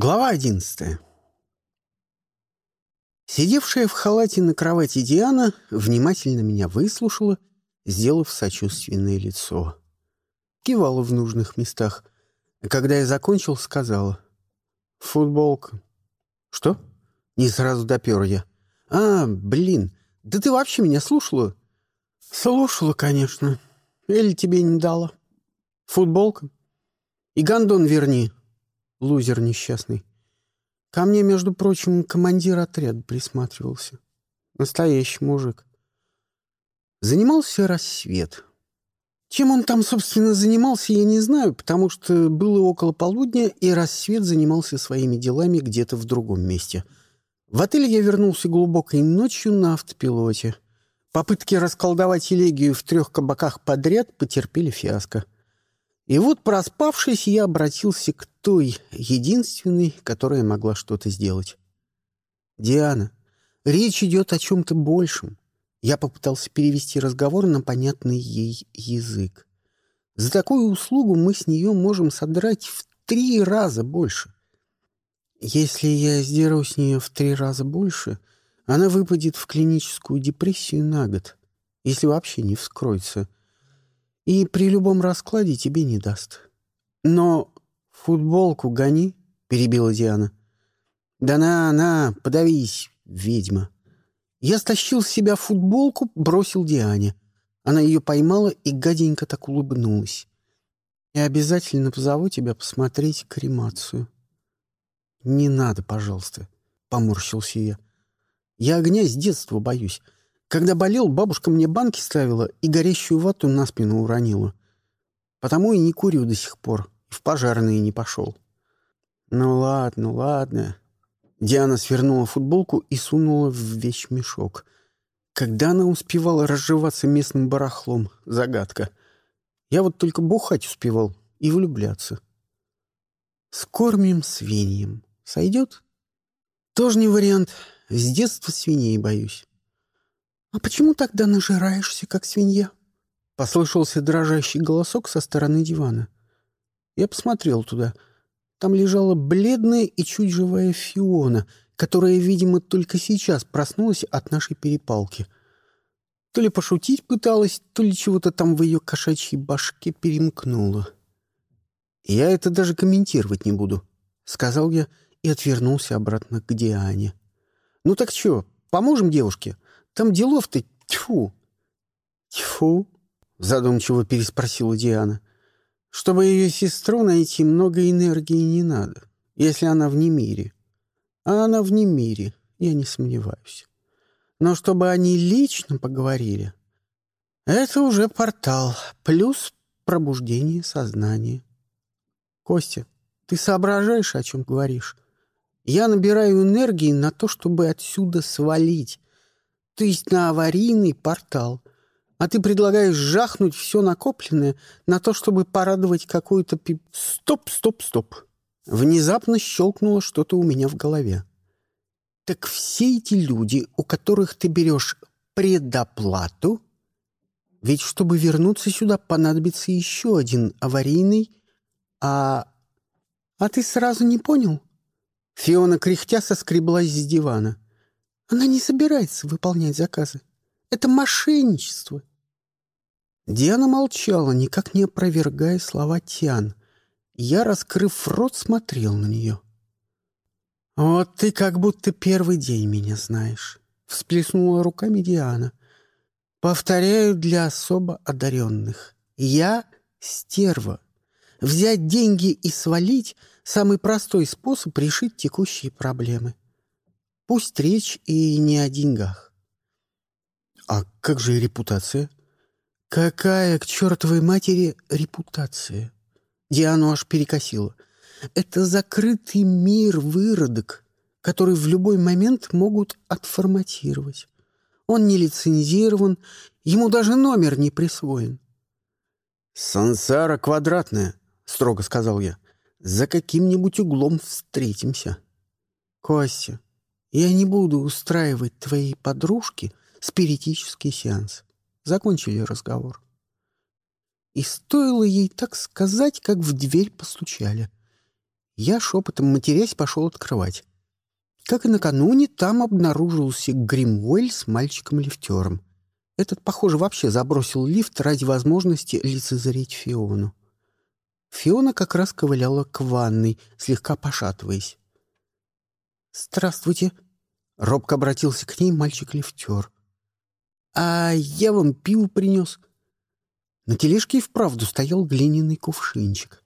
Глава одиннадцатая. Сидевшая в халате на кровати Диана внимательно меня выслушала, сделав сочувственное лицо. Кивала в нужных местах. Когда я закончил, сказала. «Футболка». «Что?» Не сразу допер я. «А, блин, да ты вообще меня слушала?» «Слушала, конечно. Или тебе не дала?» «Футболка?» «И гондон верни, Лузер несчастный. Ко мне, между прочим, командир отряда присматривался. Настоящий мужик. Занимался рассвет. Чем он там, собственно, занимался, я не знаю, потому что было около полудня, и рассвет занимался своими делами где-то в другом месте. В отель я вернулся глубокой ночью на автопилоте. Попытки расколдовать элегию в трех кабаках подряд потерпели фиаско. И вот, проспавшись, я обратился к той, единственной, которая могла что-то сделать. «Диана, речь идет о чем-то большем». Я попытался перевести разговор на понятный ей язык. За такую услугу мы с нее можем содрать в три раза больше. Если я сдеру с нее в три раза больше, она выпадет в клиническую депрессию на год, если вообще не вскроется — и при любом раскладе тебе не даст. Но футболку гони, — перебила Диана. Да на, на, подавись, ведьма. Я стащил с себя футболку, бросил Диане. Она ее поймала и гаденько так улыбнулась. Я обязательно позову тебя посмотреть кремацию. Не надо, пожалуйста, — поморщился я. Я огня с детства боюсь. Когда болел, бабушка мне банки ставила и горящую вату на спину уронила. Потому и не курю до сих пор, и в пожарные не пошел. Ну ладно, ладно. Диана свернула футболку и сунула в вещмешок. Когда она успевала разживаться местным барахлом? Загадка. Я вот только бухать успевал и влюбляться. Скормим свиньям. Сойдет? Тоже не вариант. С детства свиней боюсь. «А почему тогда нажираешься, как свинья?» Послышался дрожащий голосок со стороны дивана. Я посмотрел туда. Там лежала бледная и чуть живая Фиона, которая, видимо, только сейчас проснулась от нашей перепалки. То ли пошутить пыталась, то ли чего-то там в ее кошачьей башке перемкнуло. «Я это даже комментировать не буду», — сказал я и отвернулся обратно к Диане. «Ну так что, поможем девушке?» Там делов-то тьфу. Тьфу, задумчиво переспросила Диана. Чтобы ее сестру найти, много энергии не надо, если она в немире. А она в немире, я не сомневаюсь. Но чтобы они лично поговорили, это уже портал, плюс пробуждение сознания. Костя, ты соображаешь, о чем говоришь? Я набираю энергии на то, чтобы отсюда свалить, то есть на аварийный портал. А ты предлагаешь жахнуть все накопленное на то, чтобы порадовать какую-то пип... Стоп, стоп, стоп. Внезапно щелкнуло что-то у меня в голове. Так все эти люди, у которых ты берешь предоплату, ведь чтобы вернуться сюда, понадобится еще один аварийный, а... А ты сразу не понял? Фиона кряхтя соскреблась с дивана. Она не собирается выполнять заказы. Это мошенничество. Диана молчала, никак не опровергая слова Тиан. Я, раскрыв рот, смотрел на нее. «Вот ты как будто первый день меня знаешь», — всплеснула руками Диана. «Повторяю для особо одаренных. Я — стерва. Взять деньги и свалить — самый простой способ решить текущие проблемы. Пусть речь и не о деньгах. А как же репутация? Какая к чертовой матери репутация? Диану аж перекосила. Это закрытый мир выродок, который в любой момент могут отформатировать. Он не лицензирован, ему даже номер не присвоен. «Сансара квадратная», — строго сказал я. «За каким-нибудь углом встретимся». «Костя, я не буду устраивать твоей подружке спиритический сеанс. Закончили разговор. И стоило ей так сказать, как в дверь постучали. Я шепотом матерясь пошел открывать. Как и накануне, там обнаружился Гримуэль с мальчиком-лифтером. Этот, похоже, вообще забросил лифт ради возможности лицезреть Фиону. Фиона как раз ковыляла к ванной, слегка пошатываясь. «Здравствуйте!» — робко обратился к ней мальчик-лифтер. «А я вам пиво принес». На тележке и вправду стоял глиняный кувшинчик.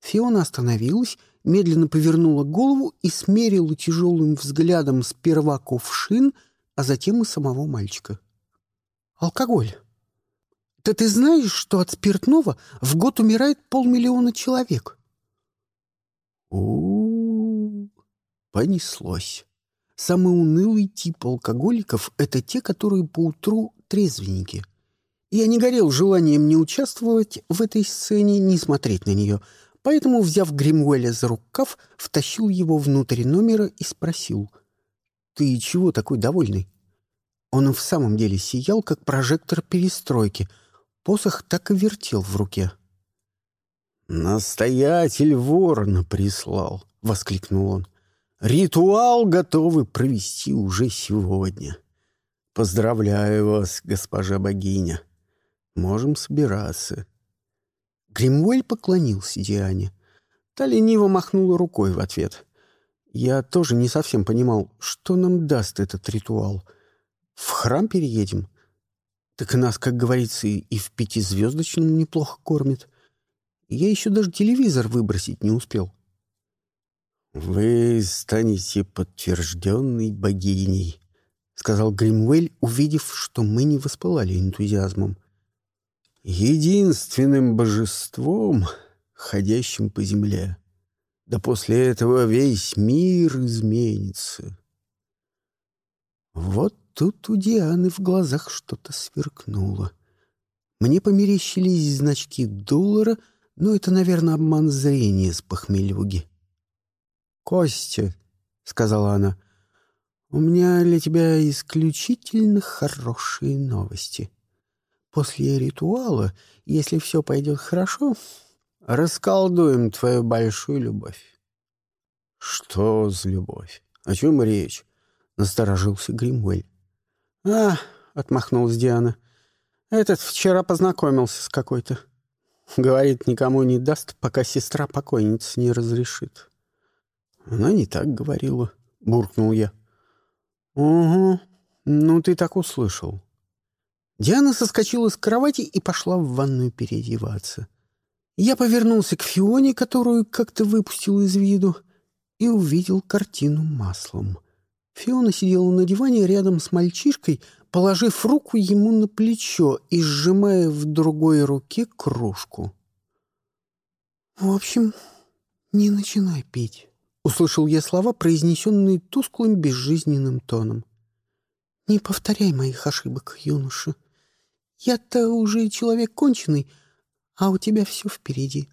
Фиона остановилась, медленно повернула голову и смерила тяжелым взглядом сперва кувшин, а затем и самого мальчика. «Алкоголь. Да ты знаешь, что от спиртного в год умирает полмиллиона человек?» у, понеслось. Самый унылый тип алкоголиков — это те, которые поутру трезвенники. Я не горел желанием не участвовать в этой сцене, не смотреть на нее — Поэтому, взяв Гримуэля за рукав, втащил его внутрь номера и спросил. «Ты чего такой довольный?» Он в самом деле сиял, как прожектор перестройки. Посох так и вертел в руке. «Настоятель ворона прислал!» — воскликнул он. «Ритуал готовы провести уже сегодня. Поздравляю вас, госпожа богиня. Можем собираться». Гримуэль поклонился Диане. Та лениво махнула рукой в ответ. Я тоже не совсем понимал, что нам даст этот ритуал. В храм переедем? Так нас, как говорится, и в пятизвездочном неплохо кормят. Я еще даже телевизор выбросить не успел. «Вы станете подтвержденной богиней», — сказал Гримуэль, увидев, что мы не воспылали энтузиазмом единственным божеством, ходящим по земле. Да после этого весь мир изменится. Вот тут у Дианы в глазах что-то сверкнуло. Мне померещились значки доллара, но это, наверное, обман зрения с похмелюги. «Костя», — сказала она, — «у меня для тебя исключительно хорошие новости». После ритуала, если все пойдет хорошо, расколдуем твою большую любовь. — Что за любовь? О чем речь? — насторожился Гримуэль. — А, — отмахнулась Диана, — этот вчера познакомился с какой-то. Говорит, никому не даст, пока сестра покойницы не разрешит. — Она не так говорила, — буркнул я. — Угу, ну ты так услышал. Диана соскочила с кровати и пошла в ванную переодеваться. Я повернулся к Фионе, которую как-то выпустил из виду, и увидел картину маслом. Фиона сидела на диване рядом с мальчишкой, положив руку ему на плечо и сжимая в другой руке кружку. «В общем, не начинай пить», — услышал я слова, произнесенные тусклым безжизненным тоном. «Не повторяй моих ошибок, юноша. Я-то уже человек конченый, а у тебя все впереди.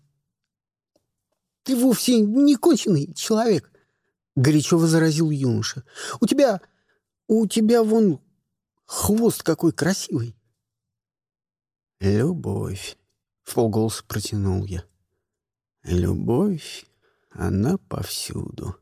Ты вовсе не конченый человек, — горячо возразил юноша. У тебя... у тебя вон хвост какой красивый. Любовь, — в полголоса протянул я. Любовь, она повсюду.